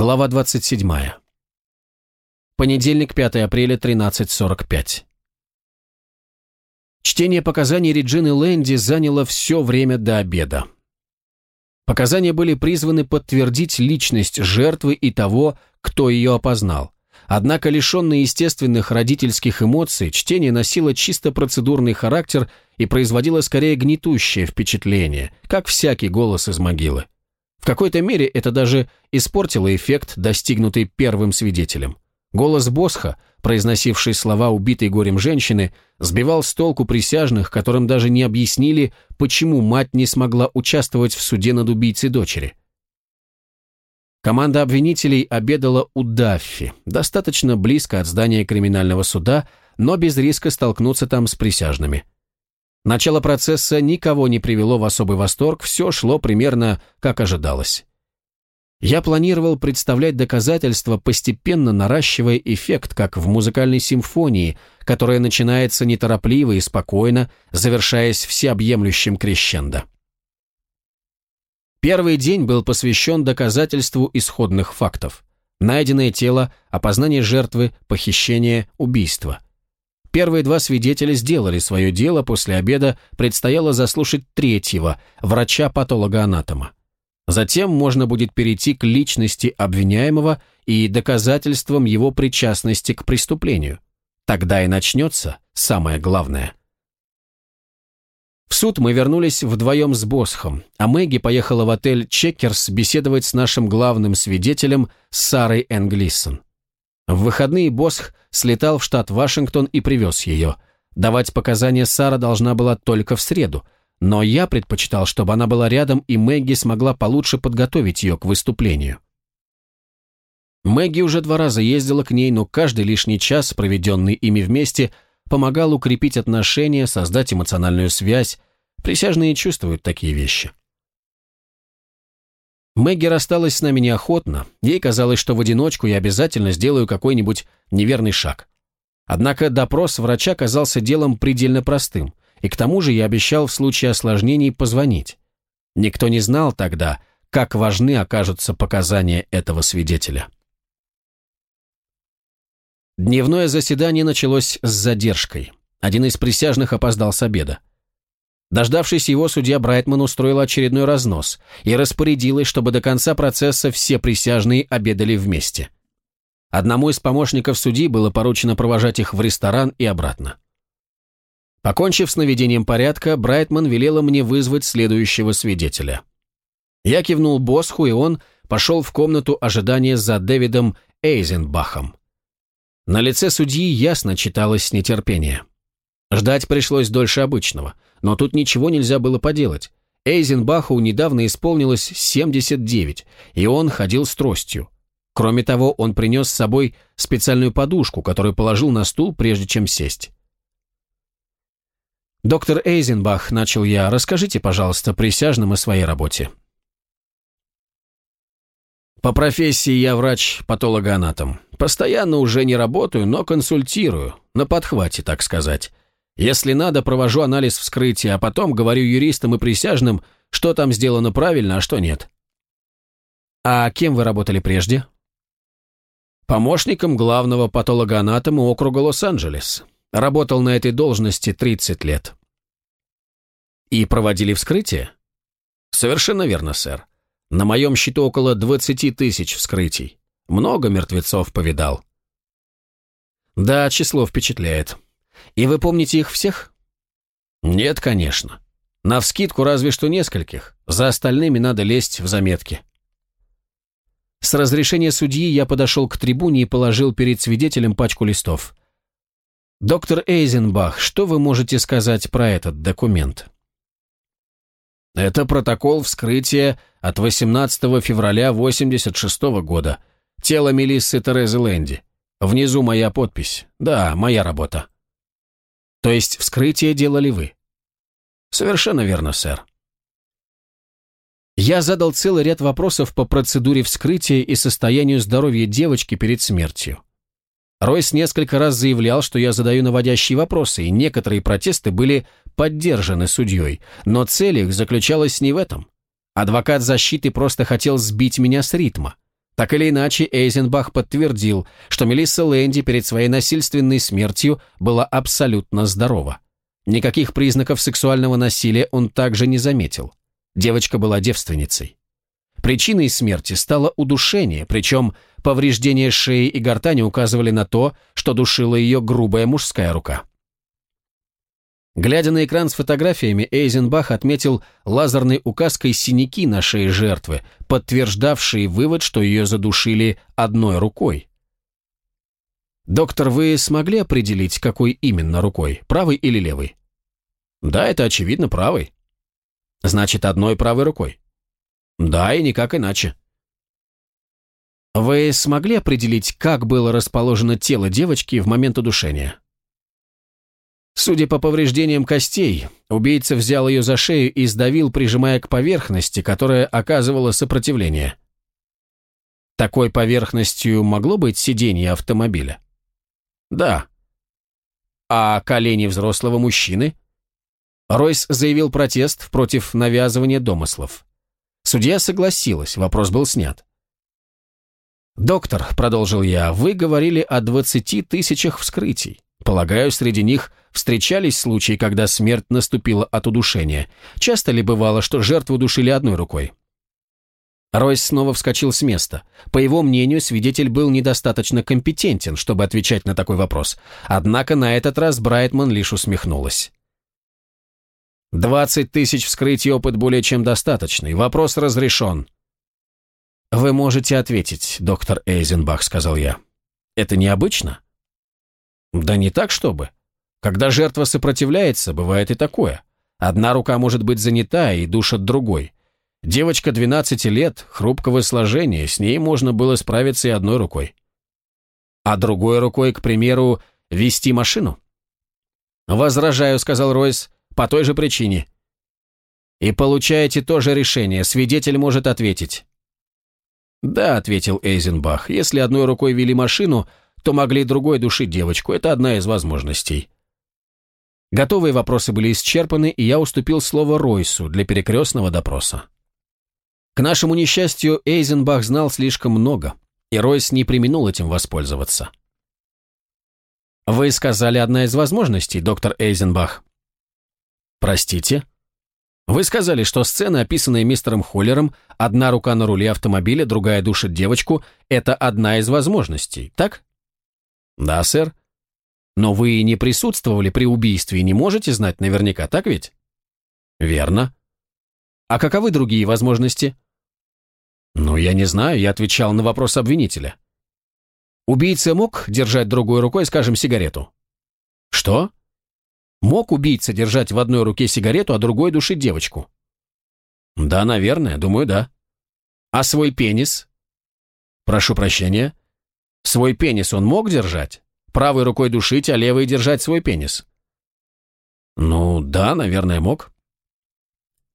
Глава 27. Понедельник, 5 апреля, 13.45. Чтение показаний Реджины Лэнди заняло все время до обеда. Показания были призваны подтвердить личность жертвы и того, кто ее опознал. Однако, лишенное естественных родительских эмоций, чтение носило чисто процедурный характер и производило скорее гнетущее впечатление, как всякий голос из могилы. В какой-то мере это даже испортило эффект, достигнутый первым свидетелем. Голос Босха, произносивший слова убитой горем женщины, сбивал с толку присяжных, которым даже не объяснили, почему мать не смогла участвовать в суде над убийцей дочери. Команда обвинителей обедала у Даффи, достаточно близко от здания криминального суда, но без риска столкнуться там с присяжными. Начало процесса никого не привело в особый восторг, все шло примерно как ожидалось. Я планировал представлять доказательства, постепенно наращивая эффект, как в музыкальной симфонии, которая начинается неторопливо и спокойно, завершаясь всеобъемлющим крещендо. Первый день был посвящен доказательству исходных фактов. Найденное тело, опознание жертвы, похищение, убийство – Первые два свидетеля сделали свое дело, после обеда предстояло заслушать третьего, врача-патолога-анатома. Затем можно будет перейти к личности обвиняемого и доказательствам его причастности к преступлению. Тогда и начнется самое главное. В суд мы вернулись вдвоем с Босхом, а Мэгги поехала в отель «Чекерс» беседовать с нашим главным свидетелем Сарой Энглисон. В выходные Босх слетал в штат Вашингтон и привез ее. Давать показания Сара должна была только в среду, но я предпочитал, чтобы она была рядом, и Мэгги смогла получше подготовить ее к выступлению. Мэгги уже два раза ездила к ней, но каждый лишний час, проведенный ими вместе, помогал укрепить отношения, создать эмоциональную связь. Присяжные чувствуют такие вещи. Мэгги рассталась с нами неохотно, ей казалось, что в одиночку я обязательно сделаю какой-нибудь неверный шаг. Однако допрос врача казался делом предельно простым, и к тому же я обещал в случае осложнений позвонить. Никто не знал тогда, как важны окажутся показания этого свидетеля. Дневное заседание началось с задержкой. Один из присяжных опоздал с обеда. Дождавшись его, судья Брайтман устроил очередной разнос и распорядилась, чтобы до конца процесса все присяжные обедали вместе. Одному из помощников судьи было поручено провожать их в ресторан и обратно. Покончив с наведением порядка, Брайтман велела мне вызвать следующего свидетеля. Я кивнул Босху, и он пошел в комнату ожидания за Дэвидом Эйзенбахом. На лице судьи ясно читалось нетерпение. Ждать пришлось дольше обычного, но тут ничего нельзя было поделать. Эйзенбаху недавно исполнилось 79, и он ходил с тростью. Кроме того, он принес с собой специальную подушку, которую положил на стул, прежде чем сесть. «Доктор Эйзенбах», — начал я, — «расскажите, пожалуйста, присяжным о своей работе». «По профессии я врач-патологоанатом. Постоянно уже не работаю, но консультирую, на подхвате, так сказать. Если надо, провожу анализ вскрытия, а потом говорю юристам и присяжным, что там сделано правильно, а что нет. А кем вы работали прежде? Помощником главного патологоанатома округа Лос-Анджелес. Работал на этой должности 30 лет. И проводили вскрытие? Совершенно верно, сэр. На моем счету около 20 тысяч вскрытий. Много мертвецов повидал. Да, число впечатляет. И вы помните их всех? Нет, конечно. Навскидку разве что нескольких. За остальными надо лезть в заметки. С разрешения судьи я подошел к трибуне и положил перед свидетелем пачку листов. «Доктор Эйзенбах, что вы можете сказать про этот документ?» «Это протокол вскрытия от 18 февраля 86 года. Тело Мелиссы Терезы Лэнди. Внизу моя подпись. Да, моя работа». То есть вскрытие делали вы? Совершенно верно, сэр. Я задал целый ряд вопросов по процедуре вскрытия и состоянию здоровья девочки перед смертью. Ройс несколько раз заявлял, что я задаю наводящие вопросы, и некоторые протесты были поддержаны судьей, но цель их заключалась не в этом. Адвокат защиты просто хотел сбить меня с ритма. Так или иначе, Эйзенбах подтвердил, что Мелисса Лэнди перед своей насильственной смертью была абсолютно здорова. Никаких признаков сексуального насилия он также не заметил. Девочка была девственницей. Причиной смерти стало удушение, причем повреждения шеи и гортани указывали на то, что душила ее грубая мужская рука. Глядя на экран с фотографиями, Эйзенбах отметил лазерной указкой синяки на шее жертвы, подтверждавшие вывод, что ее задушили одной рукой. «Доктор, вы смогли определить, какой именно рукой, правой или левой?» «Да, это очевидно, правой». «Значит, одной правой рукой?» «Да, и никак иначе». «Вы смогли определить, как было расположено тело девочки в момент удушения?» Судя по повреждениям костей, убийца взял ее за шею и сдавил, прижимая к поверхности, которая оказывала сопротивление. Такой поверхностью могло быть сиденье автомобиля? Да. А колени взрослого мужчины? Ройс заявил протест против навязывания домыслов. Судья согласилась, вопрос был снят. «Доктор», — продолжил я, — «вы говорили о двадцати тысячах вскрытий. Полагаю, среди них встречались случаи, когда смерть наступила от удушения. Часто ли бывало, что жертву душили одной рукой? Ройс снова вскочил с места. По его мнению, свидетель был недостаточно компетентен, чтобы отвечать на такой вопрос. Однако на этот раз Брайтман лишь усмехнулась. «Двадцать тысяч вскрытий опыт более чем достаточный. Вопрос разрешен». «Вы можете ответить, доктор Эйзенбах», — сказал я. «Это необычно?» Да не так, чтобы. Когда жертва сопротивляется, бывает и такое. Одна рука может быть занята и душат другой. Девочка 12 лет, хрупкого сложения, с ней можно было справиться и одной рукой. А другой рукой, к примеру, вести машину? «Возражаю», — сказал Ройс, — «по той же причине». «И получаете то же решение, свидетель может ответить». «Да», — ответил Эйзенбах, — «если одной рукой вели машину, то могли другой душить девочку. Это одна из возможностей. Готовые вопросы были исчерпаны, и я уступил слово Ройсу для перекрестного допроса. К нашему несчастью, Эйзенбах знал слишком много, и Ройс не применул этим воспользоваться. «Вы сказали одна из возможностей, доктор Эйзенбах». «Простите?» «Вы сказали, что сцена, описанная мистером Холлером, одна рука на руле автомобиля, другая душит девочку, это одна из возможностей, так?» «Да, сэр. Но вы не присутствовали при убийстве и не можете знать наверняка, так ведь?» «Верно. А каковы другие возможности?» «Ну, я не знаю, я отвечал на вопрос обвинителя». «Убийца мог держать другой рукой, скажем, сигарету?» «Что?» «Мог убийца держать в одной руке сигарету, а другой душить девочку?» «Да, наверное, думаю, да». «А свой пенис?» «Прошу прощения». Свой пенис он мог держать? Правой рукой душить, а левой держать свой пенис? Ну, да, наверное, мог.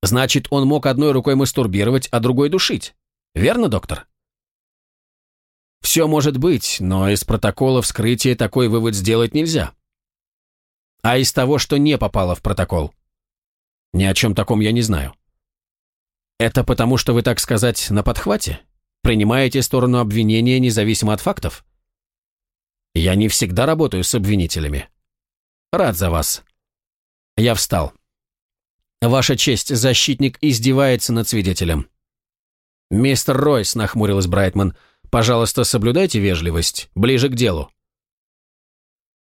Значит, он мог одной рукой мастурбировать, а другой душить. Верно, доктор? Все может быть, но из протокола вскрытия такой вывод сделать нельзя. А из того, что не попало в протокол? Ни о чем таком я не знаю. Это потому, что вы, так сказать, на подхвате? Принимаете сторону обвинения независимо от фактов? Я не всегда работаю с обвинителями. Рад за вас. Я встал. Ваша честь, защитник издевается над свидетелем. Мистер Ройс, нахмурилась Брайтман, пожалуйста, соблюдайте вежливость. Ближе к делу.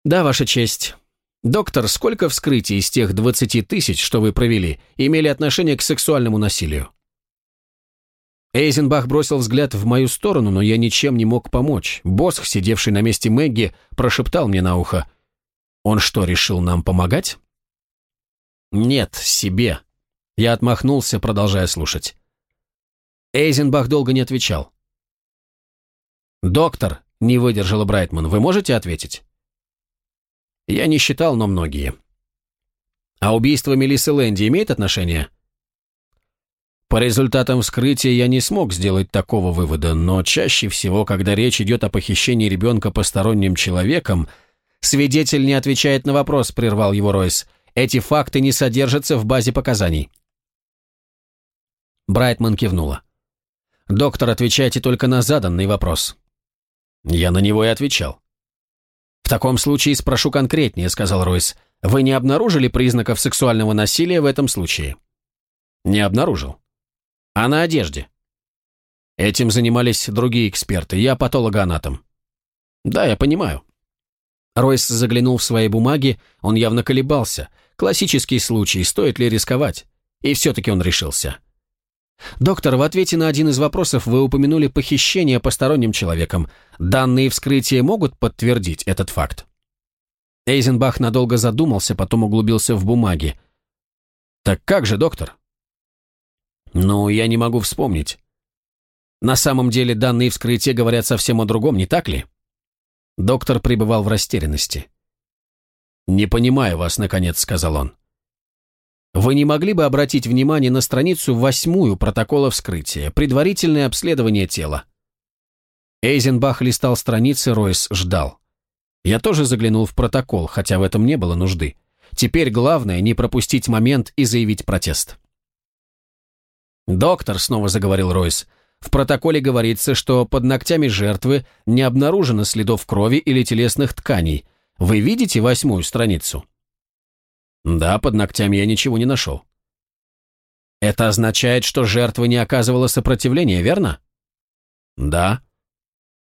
Да, ваша честь. Доктор, сколько вскрытий из тех двадцати тысяч, что вы провели, имели отношение к сексуальному насилию? Эйзенбах бросил взгляд в мою сторону, но я ничем не мог помочь. Босх, сидевший на месте Мэгги, прошептал мне на ухо. «Он что, решил нам помогать?» «Нет, себе». Я отмахнулся, продолжая слушать. Эйзенбах долго не отвечал. «Доктор», — не выдержала Брайтман, — «вы можете ответить?» Я не считал, но многие. «А убийство Мелиссы Лэнди имеет отношение?» По результатам вскрытия я не смог сделать такого вывода, но чаще всего, когда речь идет о похищении ребенка посторонним человеком, свидетель не отвечает на вопрос, прервал его Ройс. Эти факты не содержатся в базе показаний. Брайтман кивнула. Доктор, отвечайте только на заданный вопрос. Я на него и отвечал. «В таком случае спрошу конкретнее», — сказал Ройс. «Вы не обнаружили признаков сексуального насилия в этом случае?» «Не обнаружил». «А на одежде?» Этим занимались другие эксперты, я патологоанатом. Да, я понимаю. Ройс заглянул в свои бумаги, он явно колебался. Классический случай, стоит ли рисковать? И все-таки он решился. «Доктор, в ответе на один из вопросов вы упомянули похищение посторонним человеком. Данные вскрытия могут подтвердить этот факт?» Эйзенбах надолго задумался, потом углубился в бумаги. «Так как же, доктор?» «Ну, я не могу вспомнить. На самом деле данные вскрытия говорят совсем о другом, не так ли?» Доктор пребывал в растерянности. «Не понимаю вас, наконец», — сказал он. «Вы не могли бы обратить внимание на страницу восьмую протокола вскрытия, предварительное обследование тела?» Эйзенбах листал страницы, Ройс ждал. Я тоже заглянул в протокол, хотя в этом не было нужды. Теперь главное не пропустить момент и заявить протест. «Доктор», — снова заговорил Ройс, — в протоколе говорится, что под ногтями жертвы не обнаружено следов крови или телесных тканей. Вы видите восьмую страницу? Да, под ногтями я ничего не нашел. Это означает, что жертва не оказывала сопротивления, верно? Да.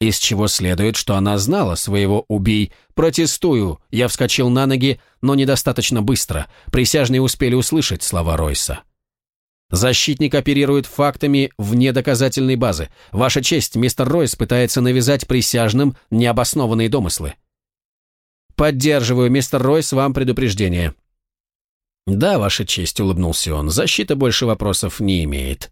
Из чего следует, что она знала своего «убий». «Протестую!» Я вскочил на ноги, но недостаточно быстро. Присяжные успели услышать слова Ройса. Защитник оперирует фактами вне доказательной базы. Ваша честь, мистер Ройс пытается навязать присяжным необоснованные домыслы. Поддерживаю, мистер Ройс, вам предупреждение. Да, ваша честь, улыбнулся он, защита больше вопросов не имеет.